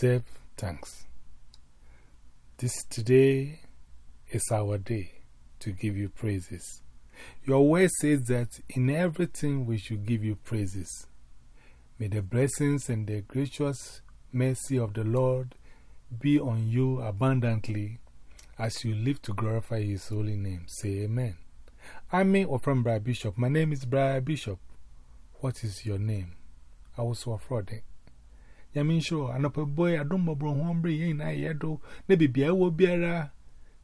deserve thanks. This today is our day to give you praises. Your word says that in everything we should give you praises. May the blessings and the gracious mercy of the Lord be on you abundantly as you live to glorify His holy name. Say Amen. I'm me from Brian Bishop. My name is Brian Bishop. What is your name? I was so afraid. Yamin sure, and up a boy, I don't know, Hombre, yin, I yado, maybe be a will be a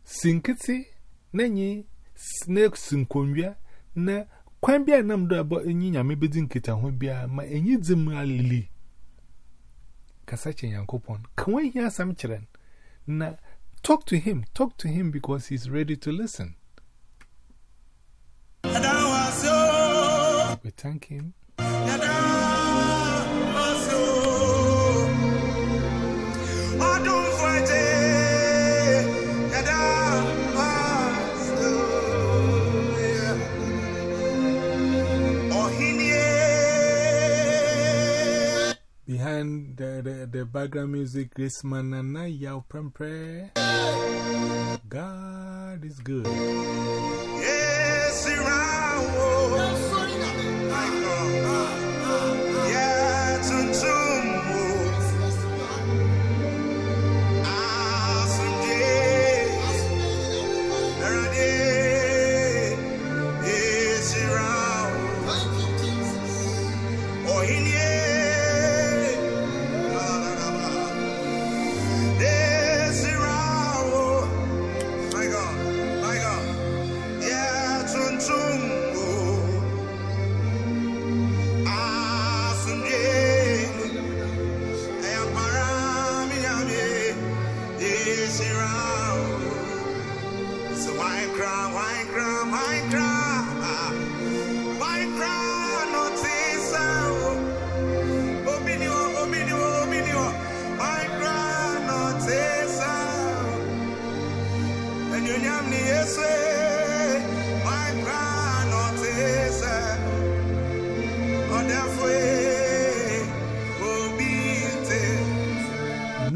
sinkity, nanny, snake sinquambia, na quambia number about a yin, maybe didn't get a hobia, my any zim lily. Kasachi Yankopon, can we hear some children? Na, talk to him, talk to him because he's ready to listen. We thank him. Behind the, the, the background music, Grace Manana Yao Prempre. God is good.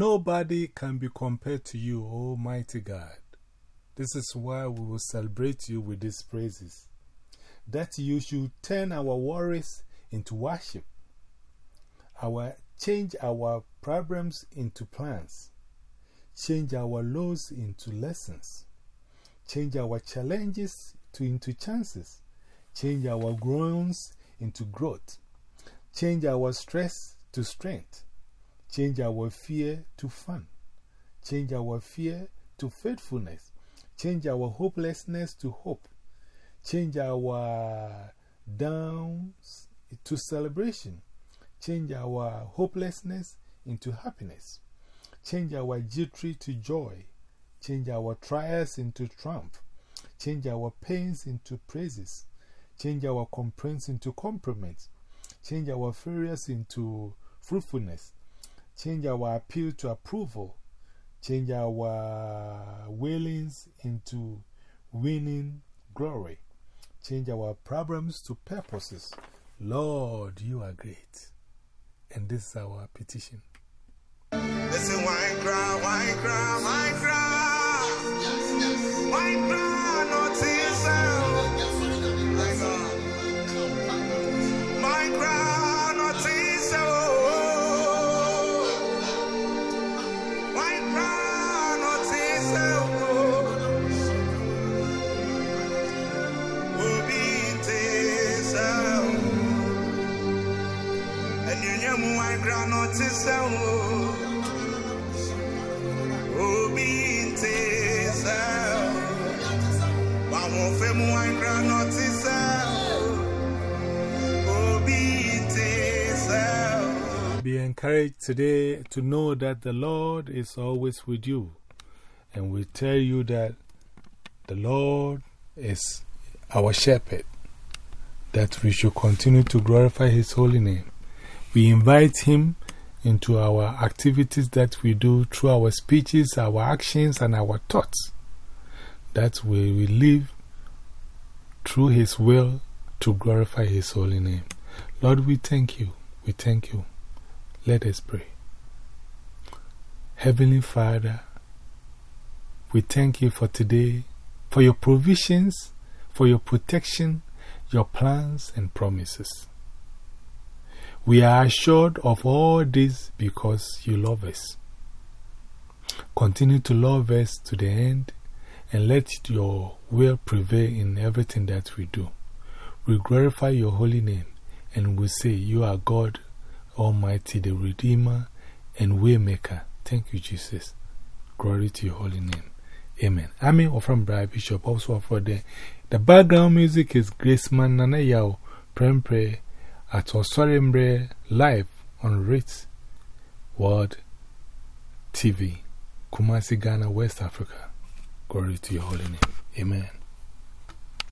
Nobody can be compared to you, Almighty God. This is why we will celebrate you with these praises. That you should turn our worries into worship, our, change our problems into plans, change our lows into lessons, change our challenges to, into chances, change our groans into growth, change our stress to strength, change our fear to fun, change our fear to faithfulness, change our hopelessness to hope, change our downs to celebration, change our hopelessness into happiness, change our jittery to joy, change our trials into triumph, change our pains into praises, change our complaints into compliments, change our failures into fruitfulness, change our appeal to approval, change our wailings into winning glory, change our problems to purposes. Lord, you are great. And this is our petition. Listen, crown, wine crown. Sound. Obi mu. Obi. Be encouraged today to know that the Lord is always with you. And we tell you that the Lord is our shepherd, that we should continue to glorify His holy name. We invite Him into our activities that we do through our speeches, our actions, and our thoughts, that we live through His will to glorify His holy name. Lord, we thank you. We thank you. Let us pray. Heavenly Father, we thank you for today, for your provisions, for your protection, your plans and promises. We are assured of all this because you love us. Continue to love us to the end and let your will prevail in everything that we do. We glorify your holy name and we say, You are God Almighty, the Redeemer and Waymaker. Thank you, Jesus. Glory to your holy name. Amen. I'm in from Brian Bishop, also for the, the background music is Grace Graceman Nana Yao, Prempre at Osorimbre live on Ritz World TV, Kumasi, Ghana, West Africa. Glory to your holy name. Amen.